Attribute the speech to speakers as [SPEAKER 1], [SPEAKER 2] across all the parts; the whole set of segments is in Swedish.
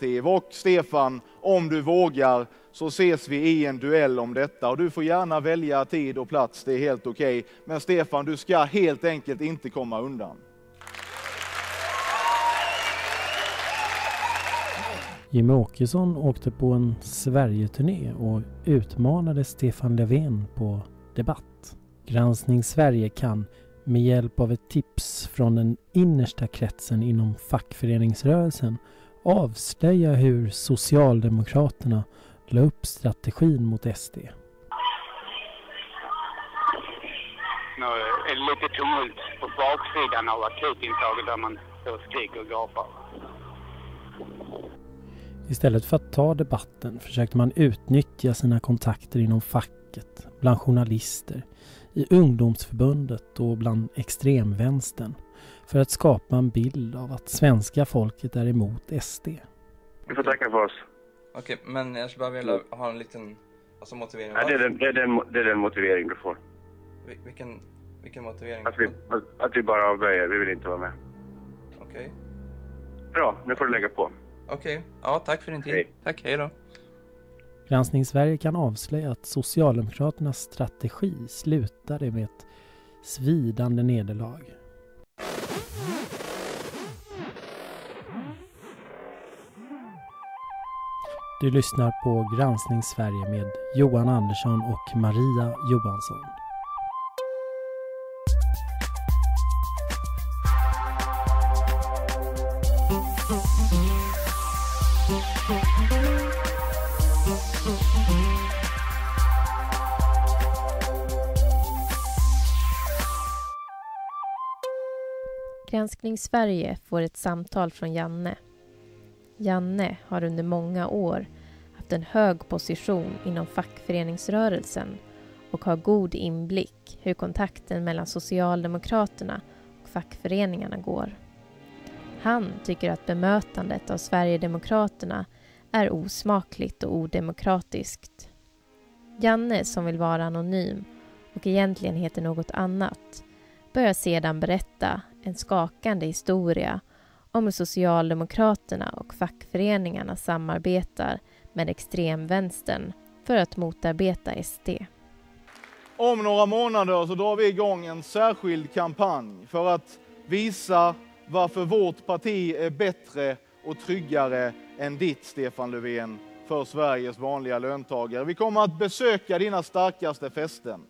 [SPEAKER 1] TV. Och Stefan, om du vågar så ses vi i en duell om detta och du får gärna välja tid och plats, det är helt okej. Okay. Men Stefan, du ska helt enkelt inte komma undan.
[SPEAKER 2] Jimmie Åkesson åkte på en Sverigeturné och utmanade Stefan Löfven på debatt. Granskning Sverige kan med hjälp av ett tips från den innersta kretsen inom fackföreningsrörelsen avslöja hur Socialdemokraterna la upp strategin mot SD.
[SPEAKER 3] Är det lite tumult på baksidan av akutintaget där man skriker och gapar.
[SPEAKER 2] Istället för att ta debatten försökte man utnyttja sina kontakter inom facket, bland journalister, i ungdomsförbundet och bland extremvänstern för att skapa en bild av att svenska folket är emot SD.
[SPEAKER 4] Vi får tacka för oss.
[SPEAKER 5] Okej, men jag skulle bara vilja ha en liten alltså, motivering.
[SPEAKER 4] Ja, det, är den, det, är den, det är den motivering du får.
[SPEAKER 5] Vilken, vilken motivering?
[SPEAKER 4] Att vi, att vi bara avböjer, vi vill inte vara med.
[SPEAKER 5] Okej. Okay.
[SPEAKER 4] Bra, nu får du lägga på.
[SPEAKER 5] Okej, okay. ja tack för din tid. Hej. Tack, hej då.
[SPEAKER 2] Granskning Sverige kan avslöja att Socialdemokraternas strategi slutade med ett svidande nederlag. Du lyssnar på Granskning Sverige med Johan Andersson och Maria Johansson.
[SPEAKER 6] Granskning Sverige får ett samtal från Janne. Janne har under många år haft en hög position inom fackföreningsrörelsen och har god inblick hur kontakten mellan Socialdemokraterna och fackföreningarna går. Han tycker att bemötandet av Sverigedemokraterna är osmakligt och odemokratiskt. Janne, som vill vara anonym och egentligen heter något annat, börjar sedan berätta en skakande historia om hur Socialdemokraterna och fackföreningarna samarbetar med extremvänstern för att motarbeta SD.
[SPEAKER 1] Om några månader så drar vi igång en särskild kampanj för att visa varför vårt parti är bättre och tryggare än ditt, Stefan Löfven, för Sveriges vanliga löntagare. Vi kommer att besöka dina starkaste fästen.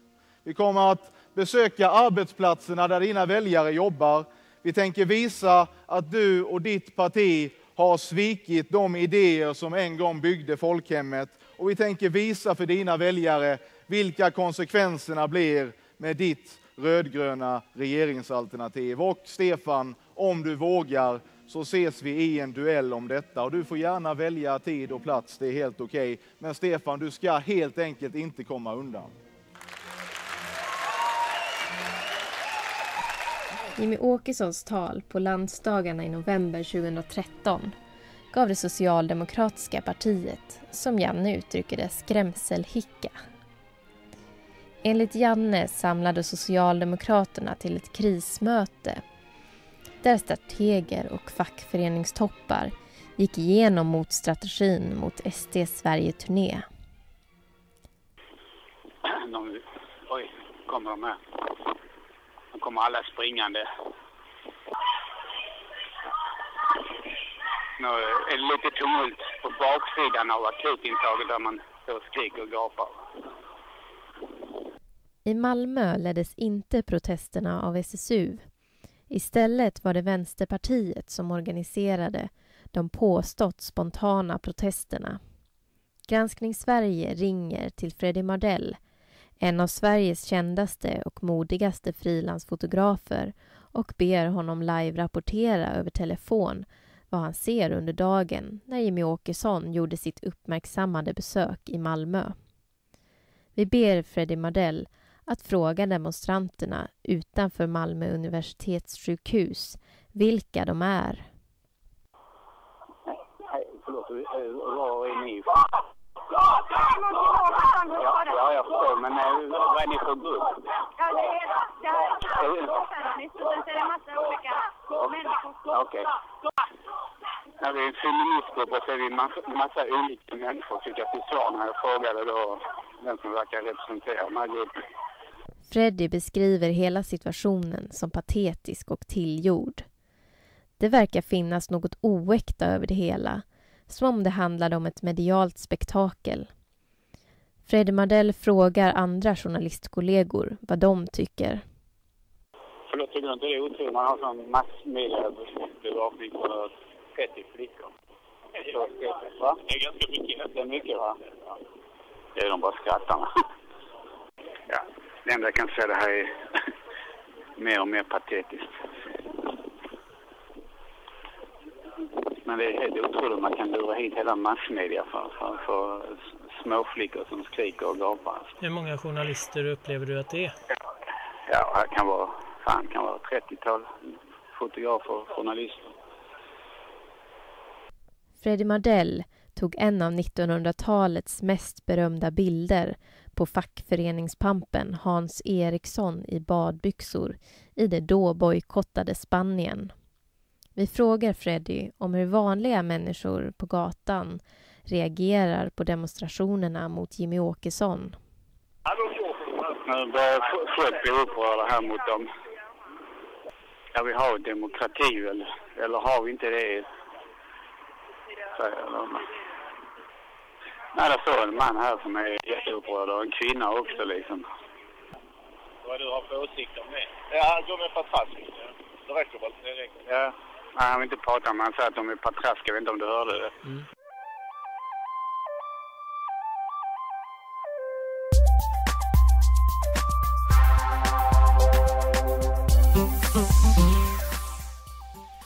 [SPEAKER 1] Vi kommer att besöka arbetsplatserna där dina väljare jobbar. Vi tänker visa att du och ditt parti har svikit de idéer som en gång byggde folkhemmet. Och vi tänker visa för dina väljare vilka konsekvenserna blir med ditt rödgröna regeringsalternativ. Och Stefan, om du vågar så ses vi i en duell om detta. Och du får gärna välja tid och plats, det är helt okej. Okay. Men Stefan, du ska helt enkelt inte komma undan.
[SPEAKER 6] Jimmy Åkessons tal på landsdagarna i november 2013 gav det socialdemokratiska partiet, som Janne uttrycker det, skrämselhicka. Enligt Janne samlade Socialdemokraterna till ett krismöte där strateger och fackföreningstoppar gick igenom motstrategin mot SD Sverige-turné.
[SPEAKER 3] Äh, oj, kommer de här. Nu kommer alla springande. Nu är det lite tumult på baksidan av akutintaget där man står skriker och gapar.
[SPEAKER 6] I Malmö leddes inte protesterna av SSU. Istället var det Vänsterpartiet som organiserade de påstått spontana protesterna. Granskning Sverige ringer till Freddy Mardell en av Sveriges kändaste och modigaste frilansfotografer och ber honom live-rapportera över telefon vad han ser under dagen när Jimmy Åkesson gjorde sitt uppmärksammade besök i Malmö. Vi ber Freddie Mardell att fråga demonstranterna utanför Malmö universitetssjukhus vilka de är.
[SPEAKER 3] Nej, förlåt, var är ni ifrån? Ja, ja, jag förstår. Men eh, vad är ni för grupp? Ja, det är, det här är Socialistiskt och sen är det en massa olika människor. Okej. Ja, vi är en feministgrupp och så är vi en massa, massa olika människor fick jag till svar när jag frågade då vem som verkar representera den här gruppen.
[SPEAKER 6] Freddy beskriver hela situationen som patetisk och tillgjord. Det verkar finnas något oäkta över det hela, som om det handlade om ett medialt spektakel. Freddy Mardell frågar andra journalistkollegor vad de tycker.
[SPEAKER 3] Förlåt, tycker du inte det är otroligt? Man har sån massmediebevakning på 30 flickor. Va? Det är ganska mycket. Det är mycket, va? Ja. Det är de bara skrattarna. Ja, det enda jag kan säga det här är mer och mer patetiskt. Men det är helt otroligt man kan lura hit hela massmedia för, för, för småflickor som skriker och gapar.
[SPEAKER 2] Hur många journalister upplever du att det är?
[SPEAKER 3] Ja, här kan vara, fan, kan vara 30-tal fotografer och journalister.
[SPEAKER 6] Freddy Mardell tog en av 1900-talets mest berömda bilder på fackföreningspampen Hans Eriksson i badbyxor i det då bojkottade Spanien. Vi frågar Freddy om hur vanliga människor på gatan reagerar på demonstrationerna mot Jimmy Åkesson.
[SPEAKER 3] Nu börjar folk bli upprörda här mot dem. Ja, vi har demokrati eller, eller har vi inte det? Säger de. Nej, det står en man här som är jätteupprörd och en kvinna också liksom.
[SPEAKER 7] Vad du har för åsikt om det? Ja, de är patrask. Det räcker väl? Det räcker.
[SPEAKER 3] Ja. Nej, han vill inte prata om Han säger att de är patrask. Jag vet inte om du hörde det.
[SPEAKER 2] Mm.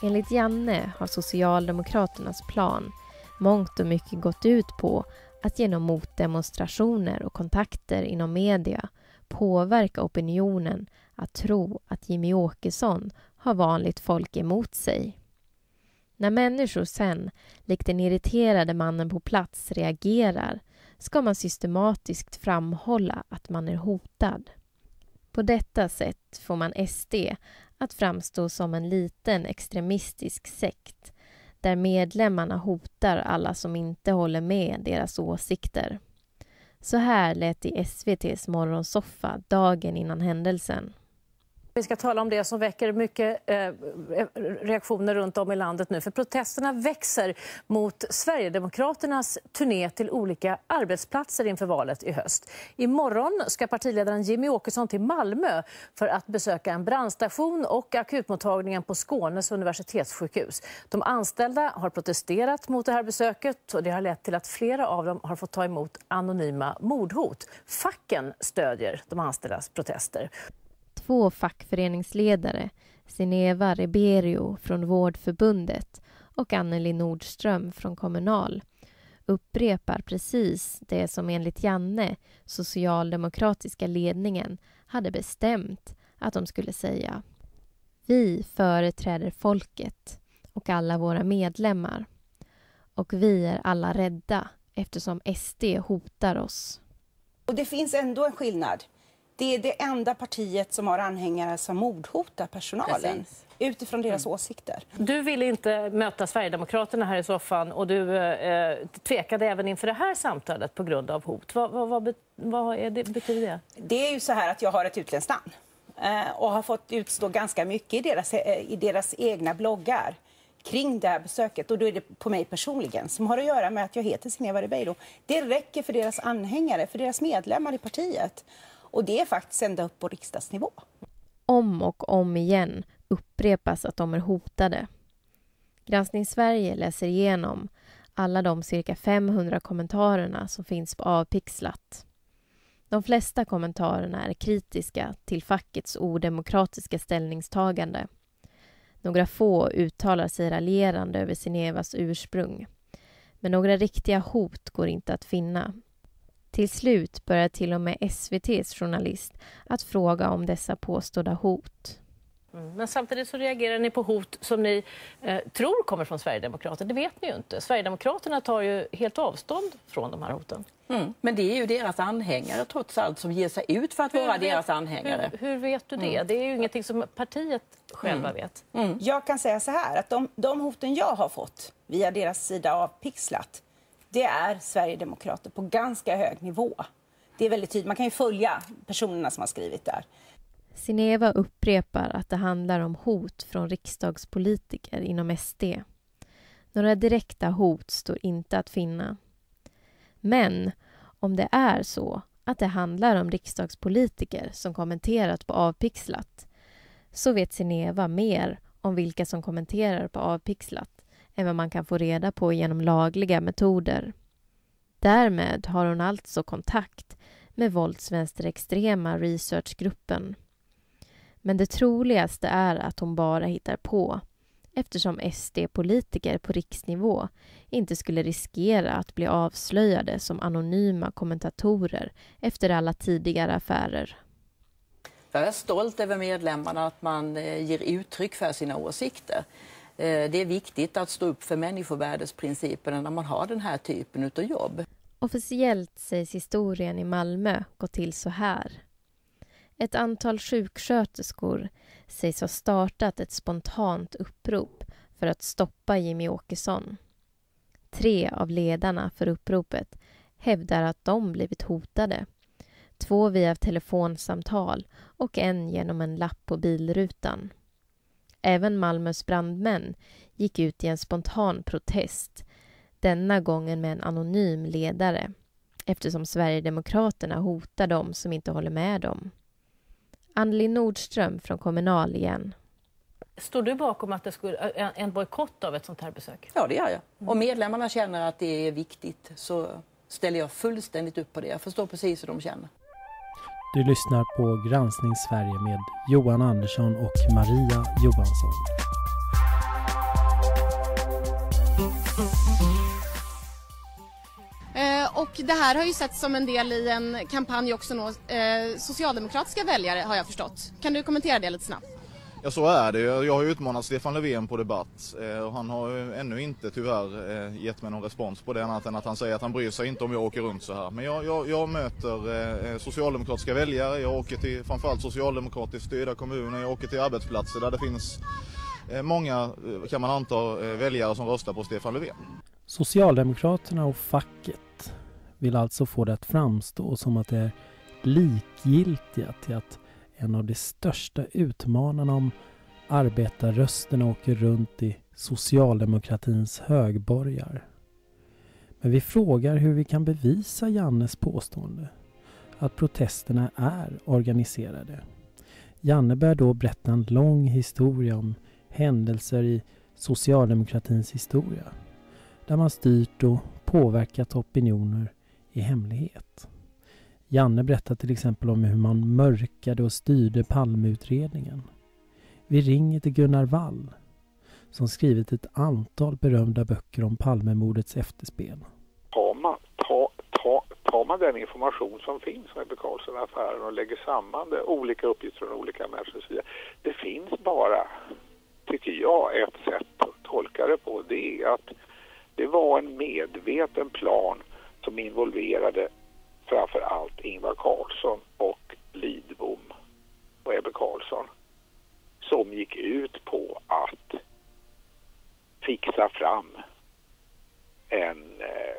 [SPEAKER 6] Enligt Janne har Socialdemokraternas plan mångt och mycket gått ut på att genom motdemonstrationer och kontakter inom media påverka opinionen att tro att Jimmy Åkesson har vanligt folk emot sig. När människor sen, likt den irriterade mannen på plats, reagerar ska man systematiskt framhålla att man är hotad. På detta sätt får man SD att framstå som en liten extremistisk sekt där medlemmarna hotar alla som inte håller med deras åsikter. Så här lät det i SVTs morgonsoffa dagen innan händelsen.
[SPEAKER 8] Vi ska tala om det som väcker mycket eh, reaktioner runt om i landet nu. För protesterna växer mot Sverigedemokraternas turné till olika arbetsplatser inför valet i höst. Imorgon ska partiledaren Jimmy Åkesson till Malmö för att besöka en brandstation och akutmottagningen på Skånes universitetssjukhus. De anställda har protesterat mot det här besöket och det har lett till att flera av dem har fått ta emot anonyma mordhot. Facken stödjer de anställdas protester
[SPEAKER 6] två fackföreningsledare, Sineva Reberio från Vårdförbundet och Anneli Nordström från Kommunal, upprepar precis det som enligt Janne, socialdemokratiska ledningen, hade bestämt att de skulle säga. Vi företräder folket och alla våra medlemmar. Och vi är alla rädda eftersom SD hotar oss.
[SPEAKER 9] Och det finns ändå en skillnad det är det enda partiet som har anhängare som mordhotar personalen Precis. utifrån deras mm. åsikter.
[SPEAKER 8] Du ville inte möta Sverigedemokraterna här i soffan och du eh, tvekade även inför det här samtalet på grund av hot. Vad, vad, vad, vad är det, betyder det?
[SPEAKER 9] Det är ju så här att jag har ett utländskt namn eh, och har fått utstå ganska mycket i deras, eh, i deras egna bloggar kring det här besöket. Och då är det på mig personligen som har att göra med att jag heter Sineva Ribeiro. Det räcker för deras anhängare, för deras medlemmar i partiet. Och det är faktiskt ända upp på riksdagsnivå.
[SPEAKER 6] Om och om igen upprepas att de är hotade. Granskning Sverige läser igenom alla de cirka 500 kommentarerna som finns på Avpixlat. De flesta kommentarerna är kritiska till fackets odemokratiska ställningstagande. Några få uttalar sig raljerande över Sinevas ursprung. Men några riktiga hot går inte att finna. Till slut börjar till och med SVTs journalist att fråga om dessa påstådda hot.
[SPEAKER 8] Mm. Men samtidigt så reagerar ni på hot som ni eh, tror kommer från Sverigedemokraterna. Det vet ni ju inte. Sverigedemokraterna tar ju helt avstånd från de här hoten.
[SPEAKER 10] Mm. Men det är ju deras anhängare trots allt som ger sig ut för att hur vara vet, deras anhängare.
[SPEAKER 8] Hur, hur vet du det? Mm. Det är ju ingenting som partiet själva mm. vet.
[SPEAKER 9] Mm. Jag kan säga så här att de, de hoten jag har fått via deras sida av Pixlat det är Sverigedemokrater på ganska hög nivå. Det är väldigt tydligt. Man kan ju följa personerna som har skrivit där.
[SPEAKER 6] Sineva upprepar att det handlar om hot från riksdagspolitiker inom SD. Några direkta hot står inte att finna. Men om det är så att det handlar om riksdagspolitiker som kommenterat på Avpixlat så vet Sineva mer om vilka som kommenterar på Avpixlat än vad man kan få reda på genom lagliga metoder. Därmed har hon alltså kontakt med våldsvänsterextrema researchgruppen. Men det troligaste är att hon bara hittar på eftersom SD-politiker på riksnivå inte skulle riskera att bli avslöjade som anonyma kommentatorer efter alla tidigare affärer.
[SPEAKER 10] Jag är stolt över medlemmarna att man eh, ger uttryck för sina åsikter. Eh, det är viktigt att stå upp för människovärdesprinciperna när man har den här typen av jobb.
[SPEAKER 6] Officiellt sägs historien i Malmö gå till så här. Ett antal sjuksköterskor sägs ha startat ett spontant upprop för att stoppa Jimmy Åkesson. Tre av ledarna för uppropet hävdar att de blivit hotade. Två via telefonsamtal och en genom en lapp på bilrutan. Även Malmös brandmän gick ut i en spontan protest denna gången med en anonym ledare eftersom Sverigedemokraterna hotar dem som inte håller med dem. Anneli Nordström från Kommunal igen.
[SPEAKER 8] Står du bakom att det skulle, en bojkott av ett sånt här besök?
[SPEAKER 10] Ja, det gör jag. Om medlemmarna känner att det är viktigt så ställer jag fullständigt upp på det. Jag förstår precis hur de känner.
[SPEAKER 2] Du lyssnar på Granskning Sverige med Johan Andersson och Maria Johansson.
[SPEAKER 11] Eh, och det här har ju setts som en del i en kampanj också nå eh, socialdemokratiska väljare har jag förstått. Kan du kommentera det lite snabbt?
[SPEAKER 1] Ja så är det. Jag har utmanat Stefan Löfven på debatt eh, och han har ännu inte tyvärr eh, gett mig någon respons på det annat än att han säger att han bryr sig inte om jag åker runt så här. Men jag, jag, jag möter eh, eh socialdemokratiska väljare, jag åker till framförallt socialdemokratiskt styrda kommuner, jag åker till arbetsplatser där det finns eh, många, eh, kan man anta, väljare som röstar på Stefan Löfven.
[SPEAKER 2] Socialdemokraterna och facket vill alltså få det att framstå som att det är likgiltiga till att en av de största utmanarna om arbetarrösterna åker runt i socialdemokratins högborgar. Men vi frågar hur vi kan bevisa Jannes påstående att protesterna är organiserade. Janne börjar då berätta en lång historia om händelser i socialdemokratins historia där man styrt och påverkat opinioner i hemlighet. Janne berättar till exempel om hur man mörkade och styrde Palmeutredningen. Vi ringer till Gunnar Wall som skrivit ett antal berömda böcker om Palmemordets efterspel.
[SPEAKER 12] Tar man, ta, ta, tar man den information som finns om Ebbe Carlsson-affären och lägger samman det, olika uppgifter från olika människor Det finns bara, tycker jag, ett sätt att tolka det på. Det är att det var en medveten plan som involverade framför allt Ingvar Carlsson och Lidbom och Ebbe Carlsson som gick ut på att fixa fram en eh,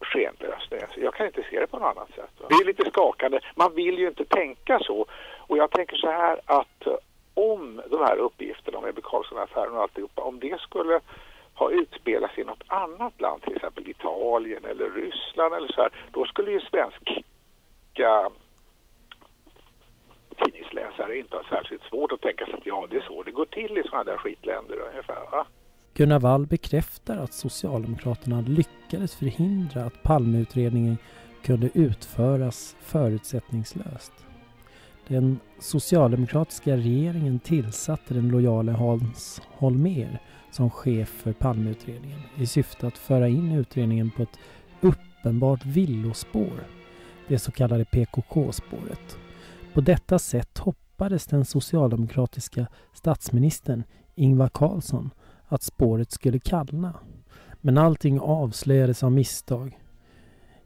[SPEAKER 12] skenlösning. Alltså, jag kan inte se det på något annat sätt. Va? Det är lite skakande. Man vill ju inte tänka så. Och jag tänker så här att om de här uppgifterna om Ebbe Carlsson-affären och alltihopa, om det skulle har utspelats i något annat land, till exempel Italien eller Ryssland eller så här, då skulle ju svenska tidningsläsare inte ha särskilt svårt att tänka sig att ja, det är så det går till i sådana där skitländer ungefär. Va?
[SPEAKER 2] Gunnar Wall bekräftar att Socialdemokraterna lyckades förhindra att Palmeutredningen kunde utföras förutsättningslöst. Den socialdemokratiska regeringen tillsatte den lojale Hans Holmér som chef för Palmeutredningen i syfte att föra in utredningen på ett uppenbart villospår, det så kallade PKK-spåret. På detta sätt hoppades den socialdemokratiska statsministern Ingvar Carlsson att spåret skulle kallna. Men allting avslöjades av misstag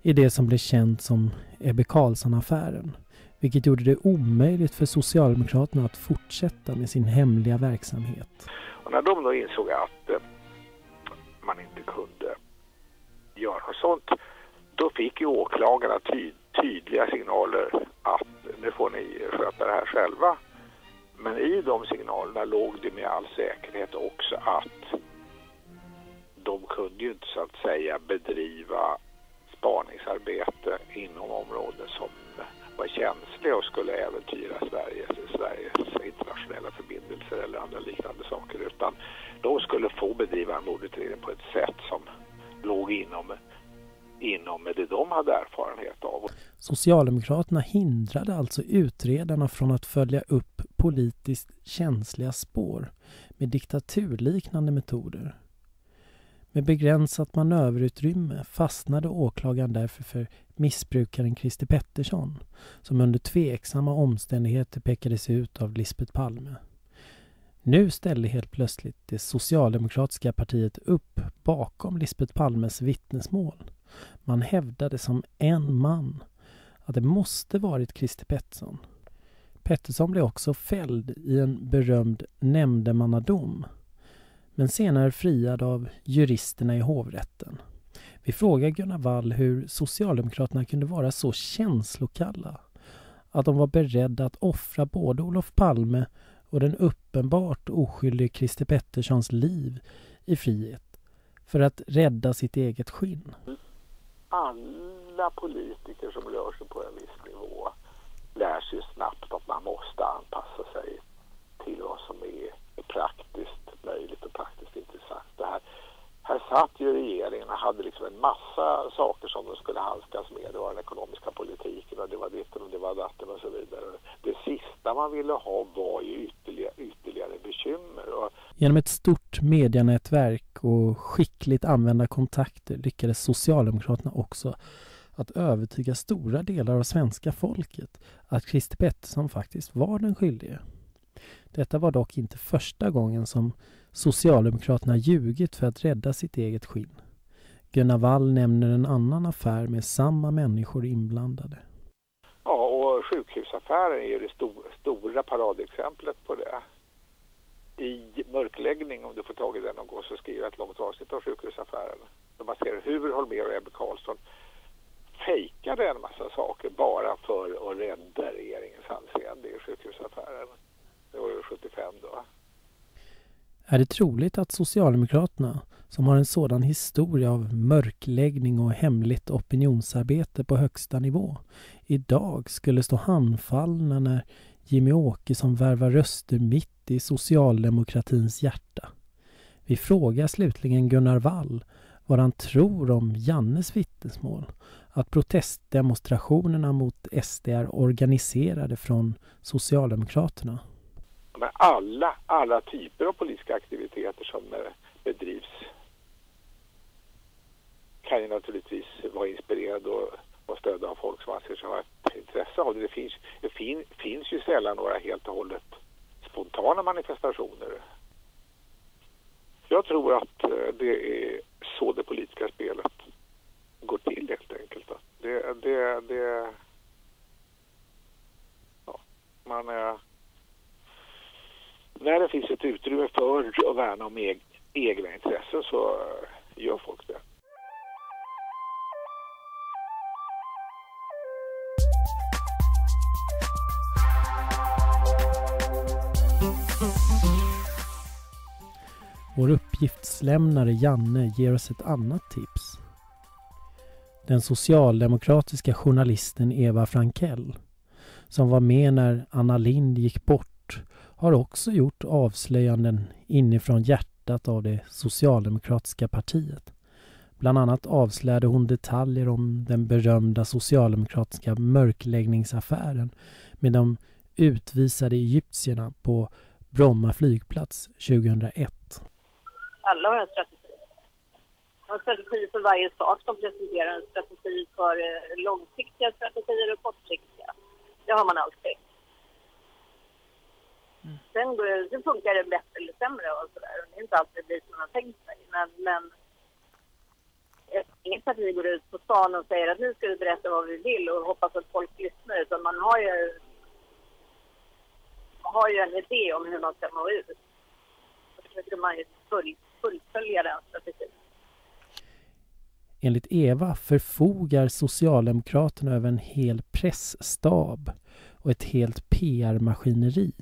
[SPEAKER 2] i det som blev känt som Ebbe Carlsson-affären. Vilket gjorde det omöjligt för Socialdemokraterna att fortsätta med sin hemliga verksamhet.
[SPEAKER 12] Och när de då insåg att eh, man inte kunde göra sånt, då fick ju åklagarna ty tydliga signaler att nu får ni sköta det här själva. Men i de signalerna låg det med all säkerhet också att de kunde ju inte så att säga bedriva spaningsarbete inom områden som var känsliga och skulle äventyra Sveriges, Sveriges internationella förbindelser eller andra liknande saker. Utan de skulle få bedriva en mordutredning på ett sätt som låg inom, inom det de hade erfarenhet av.
[SPEAKER 2] Socialdemokraterna hindrade alltså utredarna från att följa upp politiskt känsliga spår med diktaturliknande metoder. Med begränsat manöverutrymme fastnade åklagaren därför för missbrukaren Christer Pettersson som under tveksamma omständigheter pekades ut av Lisbet Palme. Nu ställde helt plötsligt det socialdemokratiska partiet upp bakom Lisbet Palmes vittnesmål. Man hävdade som en man att det måste varit Christer Pettersson. Pettersson blev också fälld i en berömd nämndemannadom men senare friad av juristerna i hovrätten. Vi frågar Gunnar Wall hur Socialdemokraterna kunde vara så känslokalla att de var beredda att offra både Olof Palme och den uppenbart oskyldige Christer Petterssons liv i frihet för att rädda sitt eget skinn.
[SPEAKER 12] Alla politiker som rör sig på en viss nivå lär sig snabbt att man måste anpassa sig till vad som är praktiskt möjligt och praktiskt intressant. Det här, här satt ju regeringen och hade liksom en massa saker som de skulle handskas med. Det var den ekonomiska politiken och det var ditten och det var datten och så vidare. Det sista man ville ha var ju ytterligare, ytterligare bekymmer. Och
[SPEAKER 2] Genom ett stort medianätverk och skickligt använda kontakter lyckades Socialdemokraterna också att övertyga stora delar av svenska folket att Christer Pettersson faktiskt var den skyldige. Detta var dock inte första gången som Socialdemokraterna ljugit för att rädda sitt eget skinn. Gunnar Wall nämner en annan affär med samma människor inblandade.
[SPEAKER 12] Ja, och sjukhusaffären är ju det sto stora paradexemplet på det. I Mörkläggning, om du får tag i den någon gång, så skriver jag ett långt avsnitt om sjukhusaffären. Där man ser hur Holmér och Ebbe Carlsson fejkade en massa saker bara för att rädda regeringens anseende i sjukhusaffären. Det var ju 75 då.
[SPEAKER 2] Är det troligt att Socialdemokraterna, som har en sådan historia av mörkläggning och hemligt opinionsarbete på högsta nivå, idag skulle stå handfallna när Jimmy Åkesson värvar röster mitt i socialdemokratins hjärta? Vi frågar slutligen Gunnar Wall vad han tror om Jannes vittnesmål att protestdemonstrationerna mot SD är organiserade från Socialdemokraterna
[SPEAKER 12] med alla, alla typer av politiska aktiviteter som eh, bedrivs kan ju naturligtvis vara inspirerade och, och stödda av folk som anser sig ha ett intresse av det. Det finns, det fin, finns ju sällan några helt och hållet spontana manifestationer. Jag tror att eh, det är så det politiska spelet går till helt enkelt. Det, det, det ja, man är när det finns ett utrymme för att värna om eg egna intressen så eh, gör folk det.
[SPEAKER 2] Vår uppgiftslämnare Janne ger oss ett annat tips. Den socialdemokratiska journalisten Eva Frankell, som var med när Anna Lind gick bort, har också gjort avslöjanden inifrån hjärtat av det socialdemokratiska partiet. Bland annat avslöjade hon detaljer om den berömda socialdemokratiska mörkläggningsaffären med de utvisade egyptierna på Bromma flygplats 2001.
[SPEAKER 13] Alla har en strategi. En strategi för varje sak som presenterar en strategi för eh, långsiktiga strategier och kortsiktiga. Det har man alltid. Sen, går- sen funkar det bättre eller sämre och sådär. Det är inte alltid det som man har tänkt sig. Men, men inget parti går ut på stan och säger att nu ska vi berätta vad vi vill och hoppas att folk lyssnar. Utan man har ju, har ju en idé om hur man ska nå ut. Då försöker man ju full, fullfölja den strategin.
[SPEAKER 2] Enligt Eva förfogar Socialdemokraterna över en hel pressstab och ett helt PR-maskineri.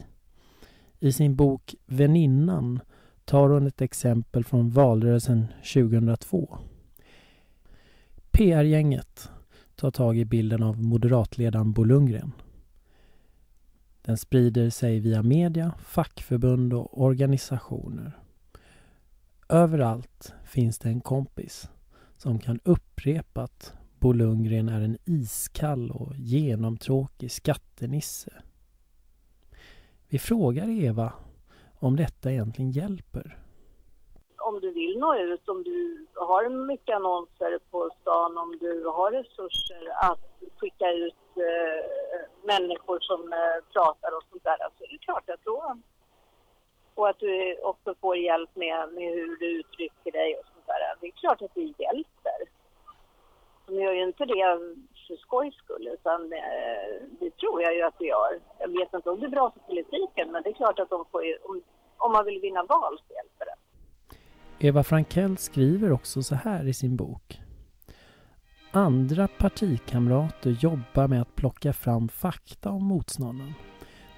[SPEAKER 2] I sin bok Väninnan tar hon ett exempel från valrörelsen 2002. PR-gänget tar tag i bilden av moderatledaren Bo Lundgren. Den sprider sig via media, fackförbund och organisationer. Överallt finns det en kompis som kan upprepa att Bo Lundgren är en iskall och genomtråkig skattenisse. Vi frågar Eva om detta egentligen hjälper.
[SPEAKER 13] om du vill nå ut, om du har mycket annonser på stan, om du har resurser att skicka ut eh, människor som eh, pratar och sånt där, så är det klart att då... Och att du också får hjälp med, med hur du uttrycker dig och sånt där. Det är klart att det hjälper. De gör ju inte det för skojs skull, utan eh, det tror jag ju att det gör. Jag vet inte om det är bra för politiken, men det är klart att de får ju, om, om man vill vinna val så hjälper det.
[SPEAKER 2] Eva Frankell skriver också så här i sin bok. Andra partikamrater jobbar med att plocka fram fakta om motståndaren.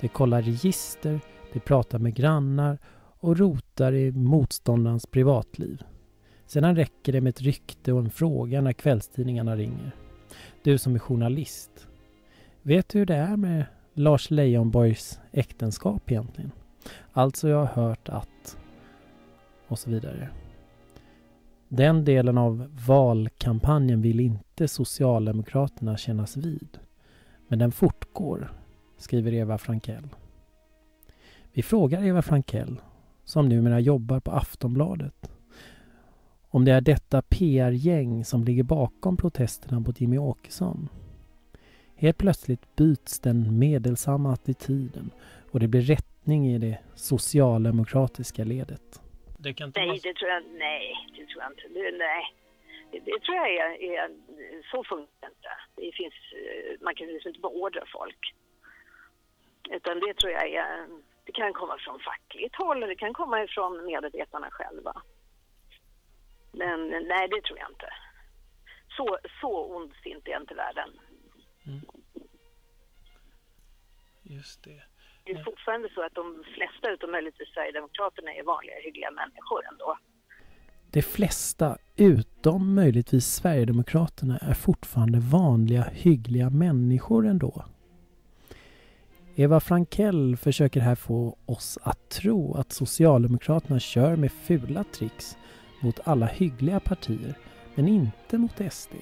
[SPEAKER 2] De kollar register, de pratar med grannar och rotar i motståndarens privatliv. Sedan räcker det med ett rykte och en fråga när kvällstidningarna ringer. Du som är journalist. Vet du hur det är med Lars Leijonborgs äktenskap egentligen? Alltså jag har hört att... Och så vidare. Den delen av valkampanjen vill inte Socialdemokraterna kännas vid. Men den fortgår, skriver Eva Frankell. Vi frågar Eva Frankell, som numera jobbar på Aftonbladet, om det är detta PR-gäng som ligger bakom protesterna mot Jimmy Åkesson. Helt plötsligt byts den medelsamma attityden och det blir rättning i det socialdemokratiska ledet. Det kan
[SPEAKER 13] Nej, det tror jag, nej, det tror jag inte. Det, nej. Det, det tror jag är, är, så funkar det inte. Det finns, eh, man kan liksom inte beordra folk. Utan det tror jag är, det kan komma från fackligt håll det kan komma ifrån medarbetarna själva. Men nej, det tror jag inte. Så, så ondsint är inte världen.
[SPEAKER 2] Just det.
[SPEAKER 13] Det är fortfarande så att de flesta, utom möjligtvis Sverigedemokraterna, är vanliga hyggliga människor ändå.
[SPEAKER 2] De flesta, utom möjligtvis Sverigedemokraterna, är fortfarande vanliga, hyggliga människor ändå. Eva Frankell försöker här få oss att tro att Socialdemokraterna kör med fula tricks mot alla hyggliga partier, men inte mot SD.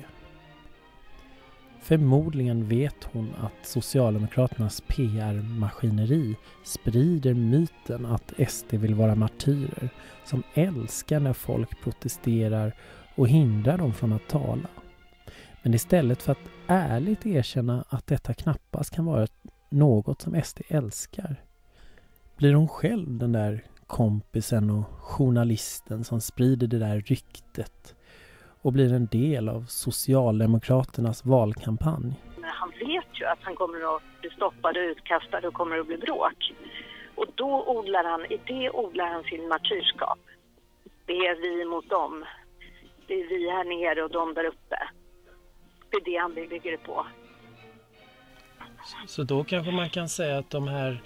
[SPEAKER 2] Förmodligen vet hon att Socialdemokraternas PR-maskineri sprider myten att SD vill vara martyrer som älskar när folk protesterar och hindrar dem från att tala. Men istället för att ärligt erkänna att detta knappast kan vara något som SD älskar blir hon själv den där kompisen och journalisten som sprider det där ryktet och blir en del av Socialdemokraternas valkampanj.
[SPEAKER 13] Men han vet ju att han kommer att bli stoppad och utkastad och kommer att bli bråk. Och då odlar han, i det odlar han sin martyrskap. Det är vi mot dem. Det är vi här nere och de där uppe. Det är det han bygger det på.
[SPEAKER 2] Så då kanske man kan säga att de här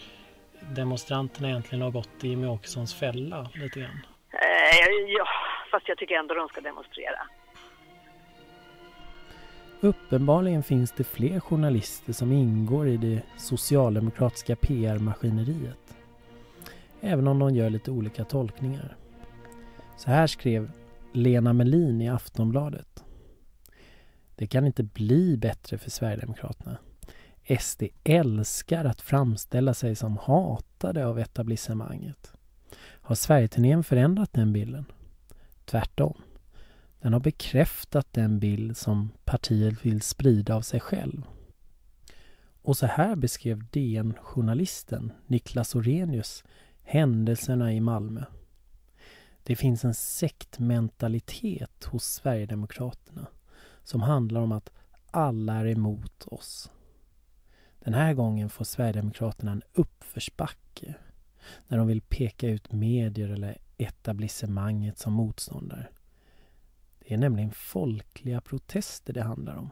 [SPEAKER 2] demonstranterna egentligen har gått i Jimmie Åkessons fälla lite grann.
[SPEAKER 13] Eh, ja, fast jag tycker ändå de ska demonstrera.
[SPEAKER 2] Uppenbarligen finns det fler journalister som ingår i det socialdemokratiska PR-maskineriet. Även om de gör lite olika tolkningar. Så här skrev Lena Melin i Aftonbladet. Det kan inte bli bättre för Sverigedemokraterna. SD älskar att framställa sig som hatade av etablissemanget. Har Sverigeturnén förändrat den bilden? Tvärtom. Den har bekräftat den bild som partiet vill sprida av sig själv. Och så här beskrev DN-journalisten Niklas Orenius händelserna i Malmö. Det finns en sektmentalitet hos Sverigedemokraterna som handlar om att alla är emot oss. Den här gången får Sverigedemokraterna en uppförsbacke när de vill peka ut medier eller etablissemanget som motståndare. Det är nämligen folkliga protester det handlar om.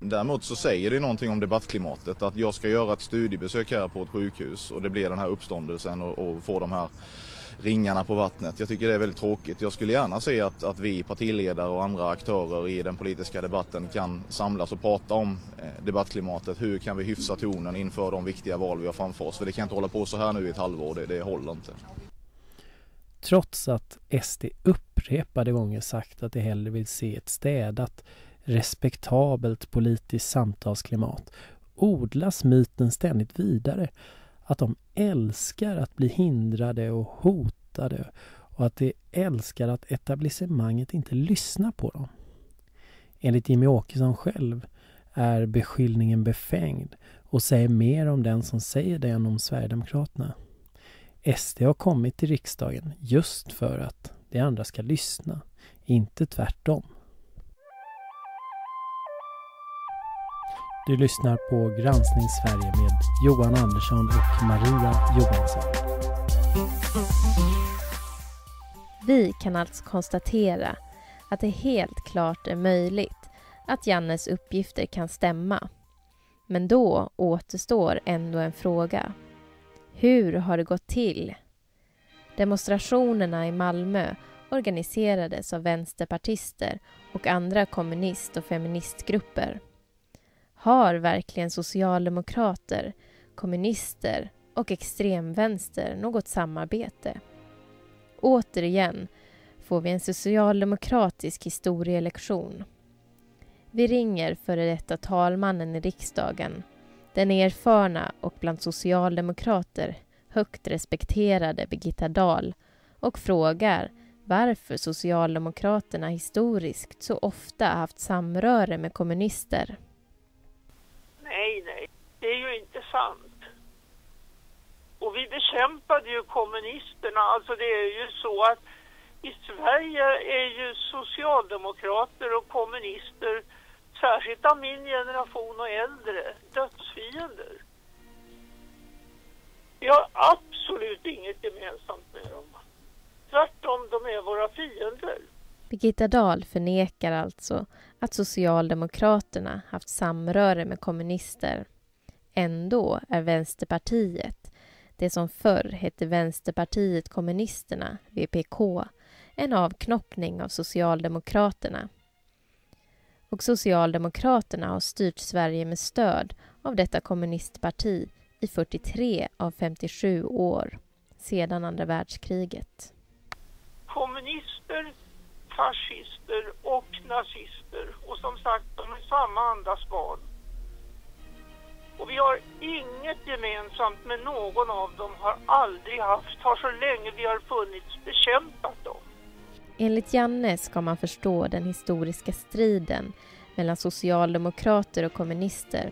[SPEAKER 1] Däremot så säger det någonting om debattklimatet att jag ska göra ett studiebesök här på ett sjukhus och det blir den här uppståndelsen och, och få de här ringarna på vattnet. Jag tycker det är väldigt tråkigt. Jag skulle gärna se att, att vi partiledare och andra aktörer i den politiska debatten kan samlas och prata om eh, debattklimatet. Hur kan vi hyfsa tonen inför de viktiga val vi har framför oss? För det kan inte hålla på så här nu i ett halvår, det, det håller inte.
[SPEAKER 2] Trots att SD upprepade gånger sagt att de hellre vill se ett städat, respektabelt politiskt samtalsklimat odlas myten ständigt vidare att de älskar att bli hindrade och hotade och att de älskar att etablissemanget inte lyssnar på dem. Enligt Jimmy Åkesson själv är beskyllningen befängd och säger mer om den som säger det än om Sverigedemokraterna. SD har kommit till riksdagen just för att de andra ska lyssna, inte tvärtom. Du lyssnar på Granskning Sverige med Johan Andersson och Maria Johansson.
[SPEAKER 6] Vi kan alltså konstatera att det helt klart är möjligt att Jannes uppgifter kan stämma. Men då återstår ändå en fråga. Hur har det gått till? Demonstrationerna i Malmö organiserades av vänsterpartister och andra kommunist och feministgrupper. Har verkligen socialdemokrater, kommunister och extremvänster något samarbete? Återigen får vi en socialdemokratisk historielektion. Vi ringer före detta talmannen i riksdagen, den erfarna och bland socialdemokrater högt respekterade Birgitta Dahl och frågar varför Socialdemokraterna historiskt så ofta haft samröre med kommunister.
[SPEAKER 14] Nej, det är ju inte sant. Och vi bekämpade ju kommunisterna. Alltså det är ju så att i Sverige är ju socialdemokrater och kommunister, särskilt av min generation och äldre, dödsfiender. Vi har absolut inget gemensamt med dem. Tvärtom, de är våra fiender.
[SPEAKER 6] Birgitta Dahl förnekar alltså att Socialdemokraterna haft samröre med kommunister. Ändå är Vänsterpartiet, det som förr hette Vänsterpartiet kommunisterna, VPK, en avknoppning av Socialdemokraterna. Och Socialdemokraterna har styrt Sverige med stöd av detta kommunistparti i 43 av 57 år sedan andra världskriget.
[SPEAKER 14] Kommunister, fascister och nazister. Och som sagt, de är samma andas barn. Och vi har inget gemensamt med någon av dem, har aldrig haft, har så länge vi har funnits bekämpat dem.
[SPEAKER 6] Enligt Janne ska man förstå den historiska striden mellan socialdemokrater och kommunister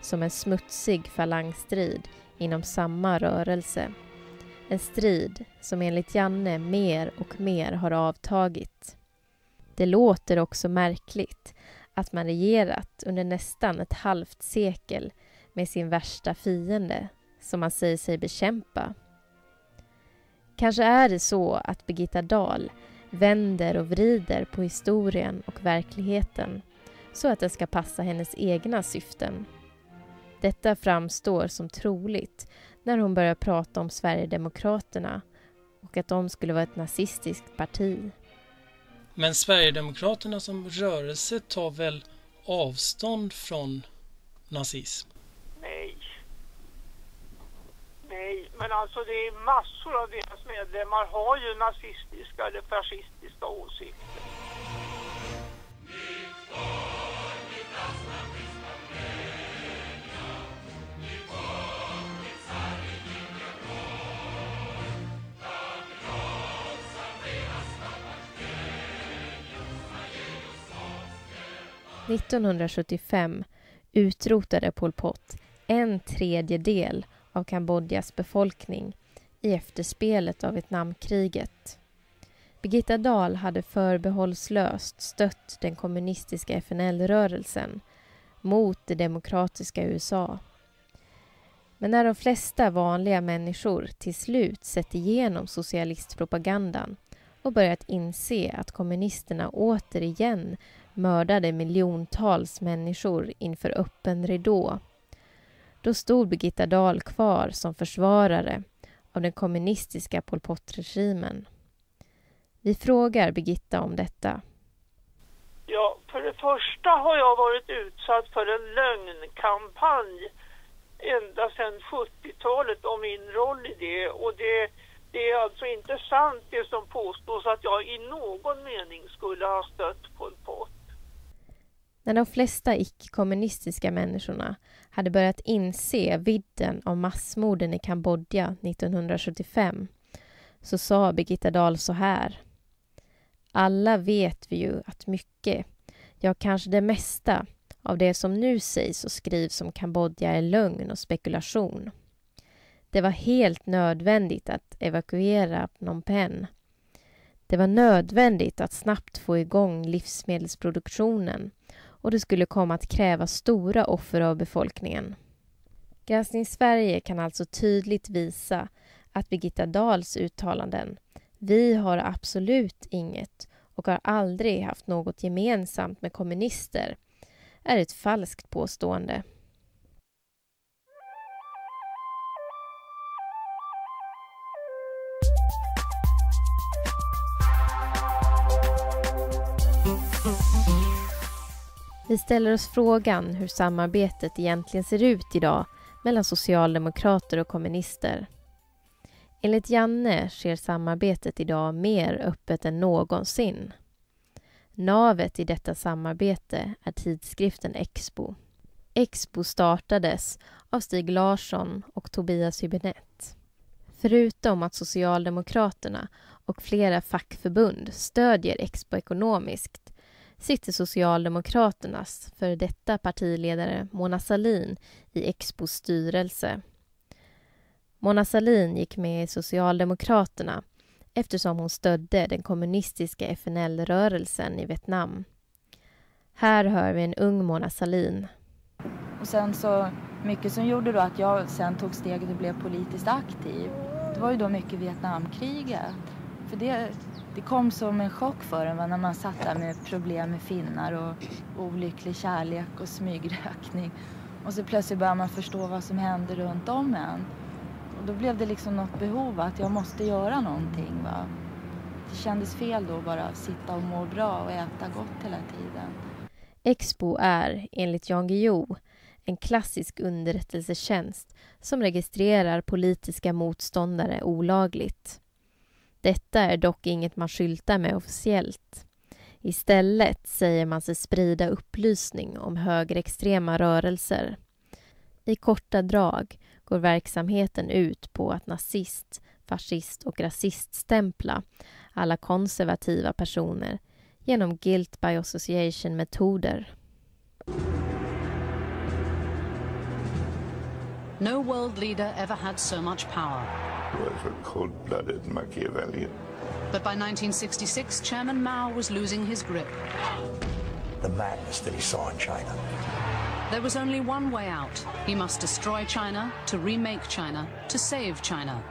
[SPEAKER 6] som en smutsig falangstrid inom samma rörelse. En strid som enligt Janne mer och mer har avtagit. Det låter också märkligt att man regerat under nästan ett halvt sekel med sin värsta fiende som man säger sig bekämpa. Kanske är det så att Birgitta Dahl vänder och vrider på historien och verkligheten så att den ska passa hennes egna syften. Detta framstår som troligt när hon börjar prata om Sverigedemokraterna och att de skulle vara ett nazistiskt parti.
[SPEAKER 15] Men Sverigedemokraterna som rörelse tar väl avstånd från nazism?
[SPEAKER 14] Nej. Nej, men alltså det är massor av deras medlemmar har ju nazistiska eller fascistiska åsikter.
[SPEAKER 6] 1975 utrotade Pol Pot en tredjedel av Kambodjas befolkning i efterspelet av Vietnamkriget. Birgitta Dahl hade förbehållslöst stött den kommunistiska FNL-rörelsen mot det demokratiska USA. Men när de flesta vanliga människor till slut sett igenom socialistpropagandan och börjat inse att kommunisterna återigen mördade miljontals människor inför öppen ridå, då stod Birgitta Dahl kvar som försvarare av den kommunistiska Pol Pot-regimen. Vi frågar Birgitta om detta.
[SPEAKER 14] Ja, för det första har jag varit utsatt för en lögnkampanj ända sedan 70-talet om min roll i det och det, det är alltså inte sant det som påstås att jag i någon mening skulle ha stött Pol Pot.
[SPEAKER 6] När de flesta icke-kommunistiska människorna hade börjat inse vidden av massmorden i Kambodja 1975 så sa Birgitta Dahl så här. Alla vet vi ju att mycket, ja kanske det mesta, av det som nu sägs och skrivs om Kambodja är lögn och spekulation. Det var helt nödvändigt att evakuera Phnom Penh. Det var nödvändigt att snabbt få igång livsmedelsproduktionen och det skulle komma att kräva stora offer av befolkningen. Granskning Sverige kan alltså tydligt visa att Birgitta Dahls uttalanden ”Vi har absolut inget och har aldrig haft något gemensamt med kommunister” är ett falskt påstående. Vi ställer oss frågan hur samarbetet egentligen ser ut idag mellan socialdemokrater och kommunister. Enligt Janne sker samarbetet idag mer öppet än någonsin. Navet i detta samarbete är tidskriften Expo. Expo startades av Stig Larsson och Tobias Hübinette. Förutom att Socialdemokraterna och flera fackförbund stödjer Expo ekonomiskt sitter Socialdemokraternas för detta partiledare Mona Sahlin i Expos styrelse. Mona Sahlin gick med i Socialdemokraterna eftersom hon stödde den kommunistiska FNL-rörelsen i Vietnam. Här hör vi en ung Mona Sahlin.
[SPEAKER 16] Och sen så, mycket som gjorde då att jag sen tog steget och blev politiskt aktiv, det var ju då mycket Vietnamkriget. För det, det kom som en chock för en när man satt där med problem med finnar och olycklig kärlek och smygrökning. Och så plötsligt börjar man förstå vad som händer runt om en. Och då blev det liksom något behov att jag måste göra någonting. Va? Det kändes fel då bara sitta och må bra och äta gott hela tiden.
[SPEAKER 6] Expo är, enligt Jan Guillou, en klassisk underrättelsetjänst som registrerar politiska motståndare olagligt. Detta är dock inget man skyltar med officiellt. Istället säger man sig sprida upplysning om högerextrema rörelser. I korta drag går verksamheten ut på att nazist, fascist och rasiststämpla alla konservativa personer genom guilt by association-metoder.
[SPEAKER 17] No world leader ever had so much power.
[SPEAKER 18] Was a cold-blooded Machiavellian.
[SPEAKER 17] But by 1966, Chairman Mao was losing his grip.
[SPEAKER 19] The madness that he saw in China.
[SPEAKER 17] There was only one way out. He must destroy China, to remake China, to save China.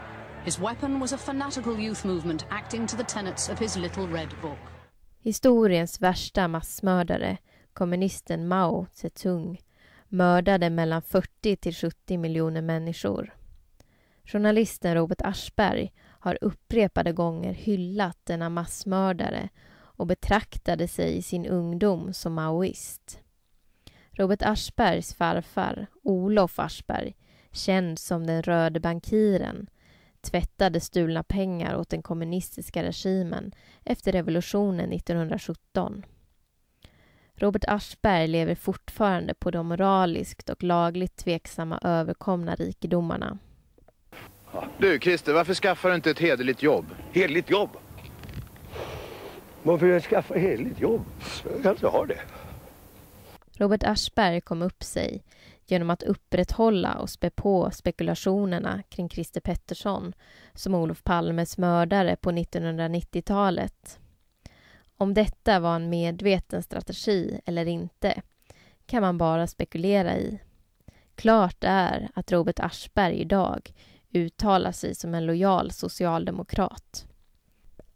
[SPEAKER 17] His weapon was a fanatical youth movement acting to the tenets of his Little Red Book.
[SPEAKER 6] Historiens värsta massmördare, kommunisten Mao Zedong, mördade mellan 40 till 70 miljoner människor. Journalisten Robert Aschberg har upprepade gånger hyllat denna massmördare och betraktade sig i sin ungdom som maoist. Robert Aschbergs farfar, Olof Aschberg, känd som den röde bankiren, tvättade stulna pengar åt den kommunistiska regimen efter revolutionen 1917. Robert Aschberg lever fortfarande på de moraliskt och lagligt tveksamma överkomna rikedomarna.
[SPEAKER 20] Du Christer, varför skaffar du inte ett hederligt jobb?
[SPEAKER 19] Hederligt jobb? Varför jag skaffa hederligt jobb? Jag kan inte ha det.
[SPEAKER 6] Robert Aschberg kom upp sig genom att upprätthålla och spä på spekulationerna kring Christer Pettersson som Olof Palmes mördare på 1990-talet. Om detta var en medveten strategi eller inte kan man bara spekulera i. Klart är att Robert Aschberg idag uttalar sig som en lojal socialdemokrat.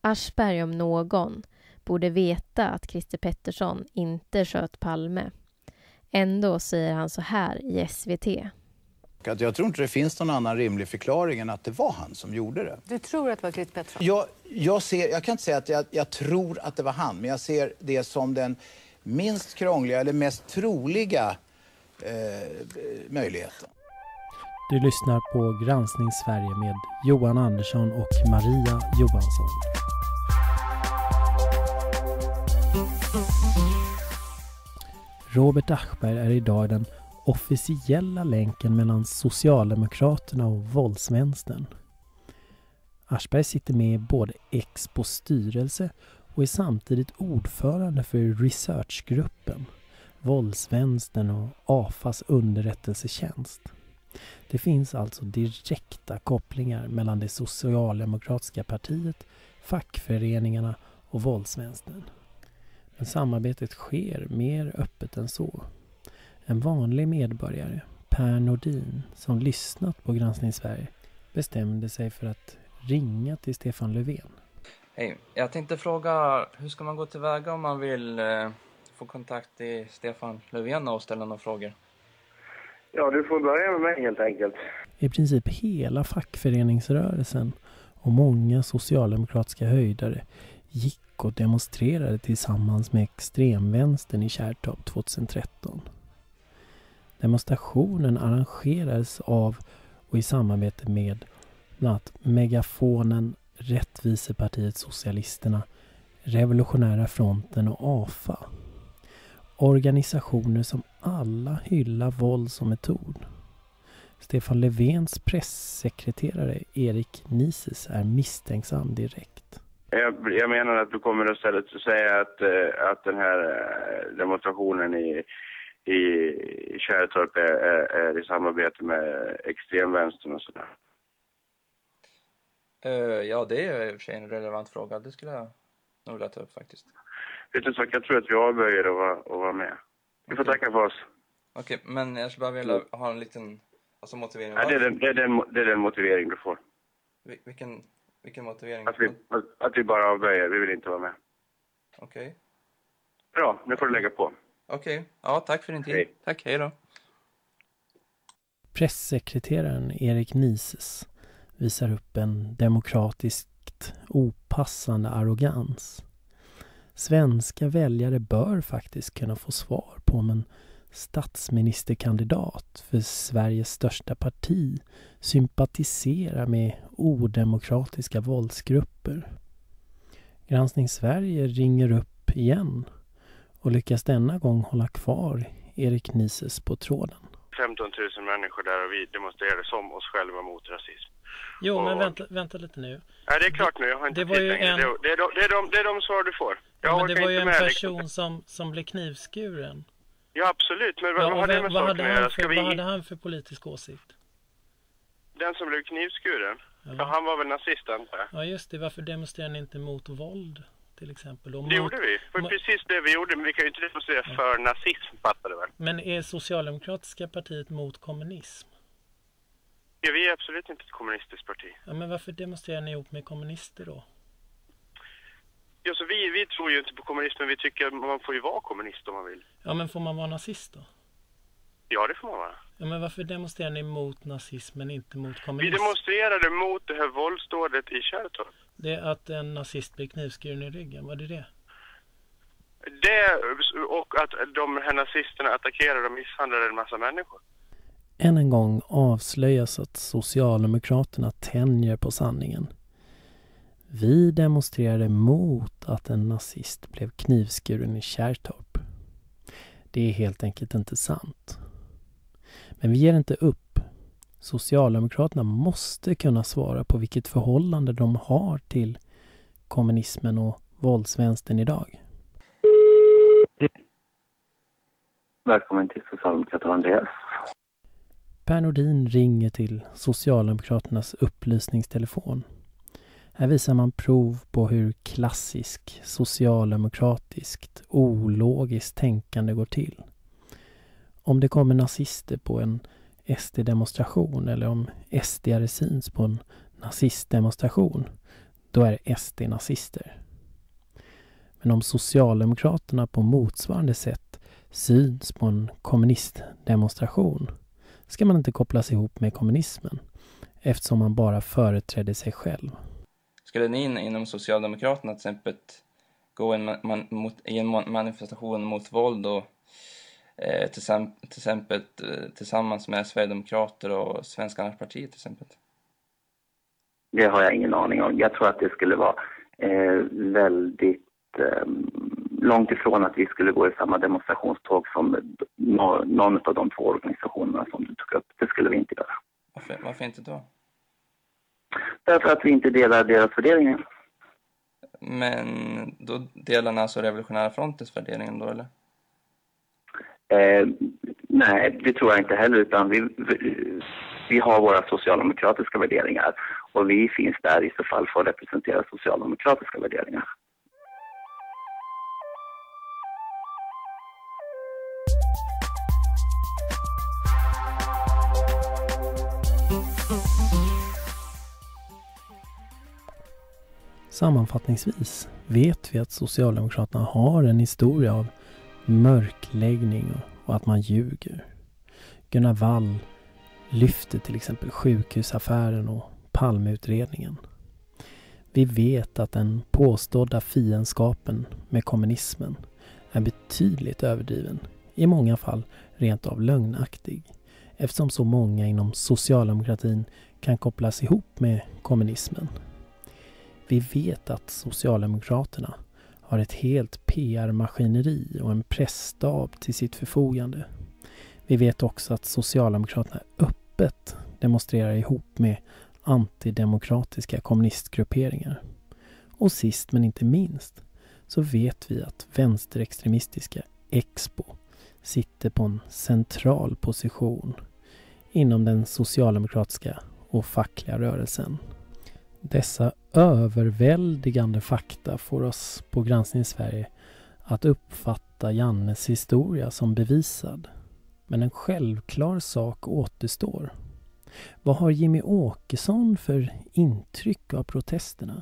[SPEAKER 6] Aschberg om någon borde veta att Christer Pettersson inte sköt Palme. Ändå säger han så här i SVT.
[SPEAKER 20] Att jag tror inte det finns någon annan rimlig förklaring än att det var han som gjorde det.
[SPEAKER 8] Du tror att det var Christer Pettersson?
[SPEAKER 20] Jag, jag, ser, jag kan inte säga att jag, jag tror att det var han, men jag ser det som den minst krångliga eller mest troliga eh, möjligheten.
[SPEAKER 2] Du lyssnar på Granskning Sverige med Johan Andersson och Maria Johansson. Robert Aschberg är idag den officiella länken mellan Socialdemokraterna och våldsvänstern. Aschberg sitter med i både Expos styrelse och är samtidigt ordförande för researchgruppen, våldsvänstern och AFAs underrättelsetjänst. Det finns alltså direkta kopplingar mellan det socialdemokratiska partiet, fackföreningarna och våldsvänstern. Men samarbetet sker mer öppet än så. En vanlig medborgare, Per Nordin, som lyssnat på Granskning Sverige bestämde sig för att ringa till Stefan Löfven.
[SPEAKER 5] Hej, jag tänkte fråga hur ska man gå tillväga om man vill eh, få kontakt i Stefan Löfven och ställa några frågor?
[SPEAKER 4] Ja, du får börja med mig helt enkelt.
[SPEAKER 2] I princip hela fackföreningsrörelsen och många socialdemokratiska höjdare gick och demonstrerade tillsammans med extremvänstern i Kärrtorp 2013. Demonstrationen arrangerades av och i samarbete med bland annat Megafonen, Rättvisepartiet Socialisterna, Revolutionära Fronten och AFA. Organisationer som alla hyllar våld som metod. Stefan Löfvens pressekreterare Erik Nises är misstänksam direkt.
[SPEAKER 4] Jag, jag menar att du kommer att istället säga att, eh, att den här eh, demonstrationen i, i Kärrtorp är, är, är i samarbete med extremvänstern och sådär.
[SPEAKER 5] Eh, ja, det är i och för sig en relevant fråga. Det skulle jag nog vilja ta upp faktiskt.
[SPEAKER 4] Vet du sak, jag tror att vi avböjer att vara, att vara med. Vi får tacka för oss.
[SPEAKER 5] Okej, men jag skulle bara vilja ha en liten alltså, motivering.
[SPEAKER 4] Ja, det, är den, det, är den, det är den motivering du får.
[SPEAKER 5] Vil- Vilken, vilken motivering?
[SPEAKER 4] Att vi, att, vi bara avböjer, vi vill inte vara med.
[SPEAKER 5] Okej.
[SPEAKER 4] Bra, nu får du lägga på.
[SPEAKER 5] Okej, ja tack för din tid.
[SPEAKER 4] Hej.
[SPEAKER 5] Tack, hej då.
[SPEAKER 2] Pressekreteraren Erik Nises visar upp en demokratiskt opassande arrogans. Svenska väljare bör faktiskt kunna få svar på om en statsministerkandidat för Sveriges största parti sympatiserar med odemokratiska våldsgrupper. Granskning Sverige ringer upp igen och lyckas denna gång hålla kvar Erik Nises på tråden.
[SPEAKER 4] 15 000 människor där och vi demonstrerade som oss själva mot rasism.
[SPEAKER 15] Jo, men
[SPEAKER 4] Och-
[SPEAKER 15] vänta, vänta lite nu.
[SPEAKER 4] Nej, det är klart nu. Jag har inte
[SPEAKER 15] Det var
[SPEAKER 4] tid
[SPEAKER 15] ju
[SPEAKER 4] längre.
[SPEAKER 15] en-
[SPEAKER 4] Det, är, de, det, är de, det är de svar du får. Jag
[SPEAKER 15] Ja, men det var ju en person
[SPEAKER 4] Liksom.
[SPEAKER 15] som, som blev knivskuren.
[SPEAKER 4] Ja, absolut. Men vad,
[SPEAKER 15] Ja,
[SPEAKER 4] vad har det
[SPEAKER 15] vem,
[SPEAKER 4] med
[SPEAKER 15] vad, hade han för,
[SPEAKER 4] vi...
[SPEAKER 15] vad hade han för politisk åsikt?
[SPEAKER 4] Den som blev knivskuren? Ja. han var väl nazist antar jag.
[SPEAKER 15] Ja, just det. Varför demonstrerar ni inte mot våld, till exempel? Och
[SPEAKER 4] Det gjorde vi. Det var precis det vi gjorde. Men vi kan ju inte demonstrera för nazism, fattar du väl?
[SPEAKER 15] Men är Socialdemokratiska partiet mot kommunism?
[SPEAKER 4] Ja, vi är absolut inte ett kommunistiskt parti.
[SPEAKER 15] Ja, men varför demonstrerar ni ihop med kommunister då?
[SPEAKER 4] Ja, så vi, vi tror ju inte på kommunism, men vi tycker att man får ju vara kommunist om man vill.
[SPEAKER 15] Ja, men får man vara nazist då?
[SPEAKER 4] Ja, det får man vara.
[SPEAKER 15] Ja, men varför demonstrerar ni mot nazism men inte mot
[SPEAKER 4] Vi
[SPEAKER 15] kommunism?
[SPEAKER 4] demonstrerade mot det här våldsdådet i Kärrtorp.
[SPEAKER 15] Det är att en nazist blir knivskuren i ryggen, var det det?
[SPEAKER 4] Det och att de här nazisterna attackerade och misshandlade en massa människor.
[SPEAKER 2] Än en gång avslöjas att Socialdemokraterna tänjer på sanningen. Vi demonstrerade mot att en nazist blev knivskuren i Kärrtorp. Det är helt enkelt inte sant. Men vi ger inte upp. Socialdemokraterna måste kunna svara på vilket förhållande de har till kommunismen och våldsvänstern idag.
[SPEAKER 21] Välkommen till Socialdemokraterna Andreas.
[SPEAKER 2] Per Nordin ringer till Socialdemokraternas upplysningstelefon. Här visar man prov på hur klassisk socialdemokratiskt ologiskt tänkande går till. Om det kommer nazister på en SD-demonstration eller om SD syns på en nazistdemonstration, då är SD nazister. Men om Socialdemokraterna på motsvarande sätt syns på en kommunistdemonstration ska man inte kopplas ihop med kommunismen eftersom man bara företräder sig själv.
[SPEAKER 5] Skulle ni inom Socialdemokraterna till exempel gå en man, mot, i en manifestation mot våld och eh, till, till exempel eh, tillsammans med Sverigedemokrater och Svenska Arbetspartiet till exempel?
[SPEAKER 21] Det har jag ingen aning om. Jag tror att det skulle vara eh, väldigt eh, långt ifrån att vi skulle gå i samma demonstrationståg som någon av de två organisationerna som du tog upp. Det skulle vi inte göra.
[SPEAKER 5] Varför, varför inte då?
[SPEAKER 21] Därför att vi inte delar deras värderingar.
[SPEAKER 5] Men då delar ni alltså Revolutionära Frontens värderingar då, eller?
[SPEAKER 21] Eh, nej, det tror jag inte heller, utan vi, vi, vi, har våra socialdemokratiska värderingar och vi finns där i så fall för att representera socialdemokratiska värderingar.
[SPEAKER 2] Sammanfattningsvis vet vi att Socialdemokraterna har en historia av mörkläggning och att man ljuger. Gunnar Wall lyfter till exempel sjukhusaffären och Palmeutredningen. Vi vet att den påstådda fiendskapen med kommunismen är betydligt överdriven, i många fall rent av lögnaktig, eftersom så många inom socialdemokratin kan kopplas ihop med kommunismen. Vi vet att Socialdemokraterna har ett helt PR-maskineri och en pressstab till sitt förfogande. Vi vet också att Socialdemokraterna öppet demonstrerar ihop med antidemokratiska kommunistgrupperingar. Och sist men inte minst så vet vi att vänsterextremistiska Expo sitter på en central position inom den socialdemokratiska och fackliga rörelsen. Dessa överväldigande fakta får oss på Granskning Sverige att uppfatta Jannes historia som bevisad. Men en självklar sak återstår. Vad har Jimmy Åkesson för intryck av protesterna?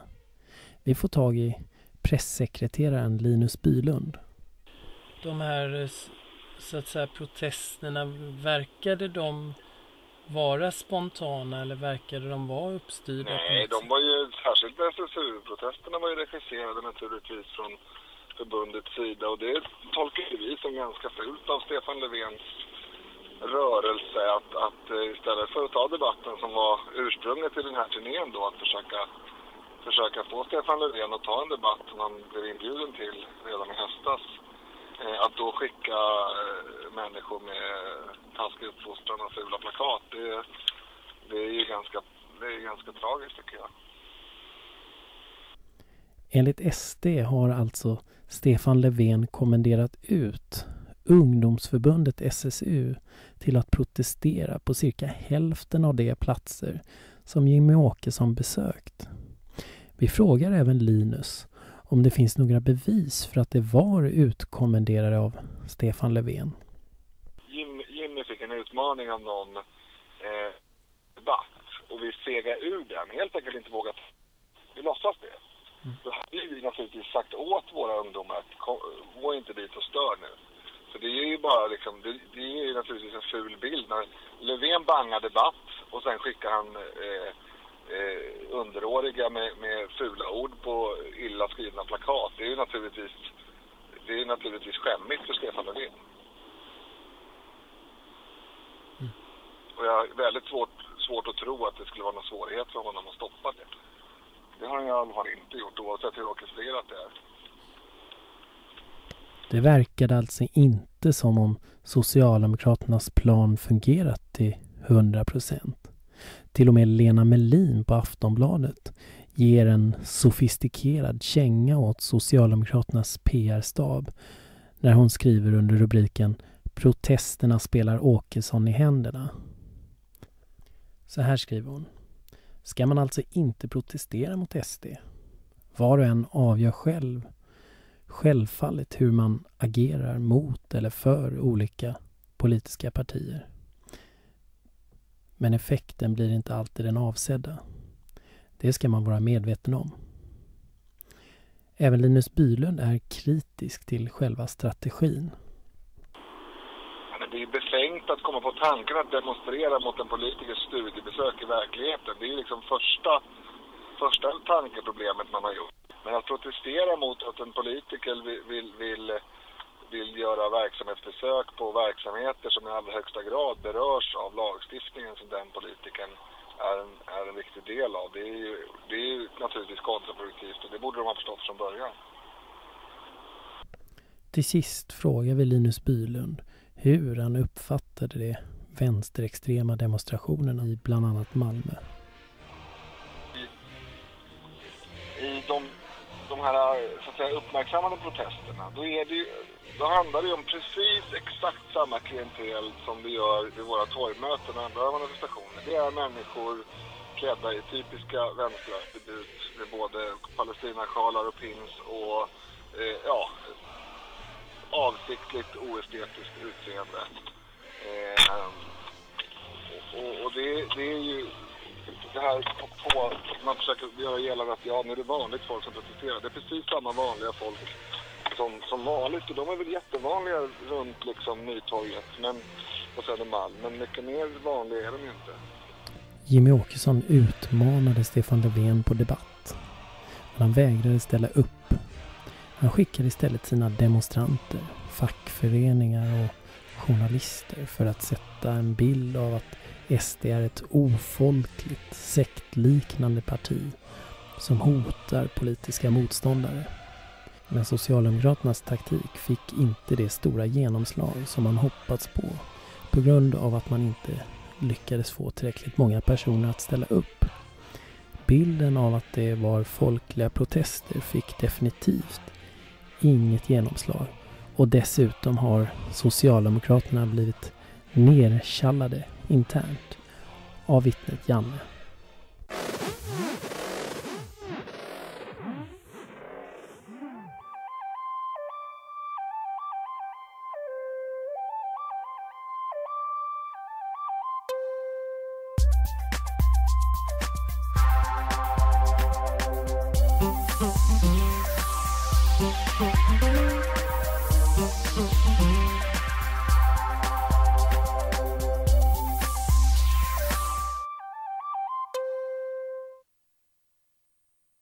[SPEAKER 2] Vi får tag i pressekreteraren Linus Bylund.
[SPEAKER 15] De här så att säga protesterna, verkade de vara spontana eller verkade de vara uppstyrda?
[SPEAKER 22] Nej, de var ju, särskilt SSU-protesterna var ju regisserade naturligtvis från förbundets sida och det tolkar vi som ganska fult av Stefan Löfvens rörelse att, att eh, istället för att ta debatten som var ursprunget till den här turnén då, att försöka, försöka få Stefan Löfven att ta en debatt som han blev inbjuden till redan i höstas Eh, att då skicka eh, människor med taskig uppfostran och fula plakat, det, det är ju ganska, det är ganska tragiskt tycker jag.
[SPEAKER 2] Enligt SD har alltså Stefan Löfven kommenderat ut ungdomsförbundet SSU till att protestera på cirka hälften av de platser som Jimmy Åkesson besökt. Vi frågar även Linus om det finns några bevis för att det var utkommenderade av Stefan Löfven.
[SPEAKER 22] Jimmy, Jimmy fick en utmaning av någon eh, debatt och vi segade ur den. Helt enkelt inte vågat. Vi låtsas det. Mm. Då hade vi naturligtvis sagt åt våra ungdomar att gå inte dit och stör nu. Så det är ju bara liksom, det, det är ju naturligtvis en ful bild när Löfven bangar debatt och sen skickar han eh, eh, underåriga med, med fula ord på illa skrivna plakat. Det är ju naturligtvis, det är naturligtvis skämmigt för Stefan Löfven. Mm. Och jag har väldigt svårt, svårt att tro att det skulle vara någon svårighet för honom att stoppa det. Det har han i alla fall inte gjort oavsett hur orkestrerat det är.
[SPEAKER 2] Det verkade alltså inte som om Socialdemokraternas plan fungerat till 100 procent. Till och med Lena Melin på Aftonbladet ger en sofistikerad känga åt Socialdemokraternas PR-stab när hon skriver under rubriken Protesterna spelar Åkesson i händerna. Så här skriver hon. Ska man alltså inte protestera mot SD? Var och en avgör själv självfallet hur man agerar mot eller för olika politiska partier. Men effekten blir inte alltid den avsedda. Det ska man vara medveten om. Även Linus Bylund är kritisk till själva strategin.
[SPEAKER 22] Det är befängt att komma på tanken att demonstrera mot en politikers studiebesök i verkligheten. Det är liksom första, första tankeproblemet man har gjort. Men att protestera mot att en politiker vill, vill, vill, vill göra verksamhetsbesök på verksamheter som i allra högsta grad berörs av lagstiftningen som den politikern är en, är en viktig del av. Det är ju det är ju naturligtvis kontraproduktivt och det borde de ha förstått från början.
[SPEAKER 2] Till sist frågar vi Linus Bylund hur han uppfattade de vänsterextrema demonstrationerna i bland annat Malmö.
[SPEAKER 22] I de, de här att säga, uppmärksammade protesterna, då, är det ju, då handlar det ju om precis exakt samma klientel som vi gör vid våra torgmöten och andra manifestationer. Det är människor klädda i typiska vänsterattribut med både palestinasjalar och pins och eh, ja, avsiktligt oestetiskt utseende. Eh, och, och det, det, är ju det här på, på, man försöker göra gällande att ja, nu är det vanligt folk som protesterar. Det är precis samma vanliga folk som, som vanligt och de är väl jättevanliga runt liksom Nytorget men, och Södermalm. Men mycket mer vanliga är de ju inte.
[SPEAKER 2] Jimmy Åkesson utmanade Stefan Löfven på debatt. Men han vägrade ställa upp. Han skickade istället sina demonstranter, fackföreningar och journalister för att sätta en bild av att SD är ett ofolkligt, sektliknande parti som hotar politiska motståndare. Men Socialdemokraternas taktik fick inte det stora genomslag som man hoppats på på grund av att man inte lyckades få tillräckligt många personer att ställa upp. Bilden av att det var folkliga protester fick definitivt inget genomslag och dessutom har Socialdemokraterna blivit nerkallade internt av vittnet Janne.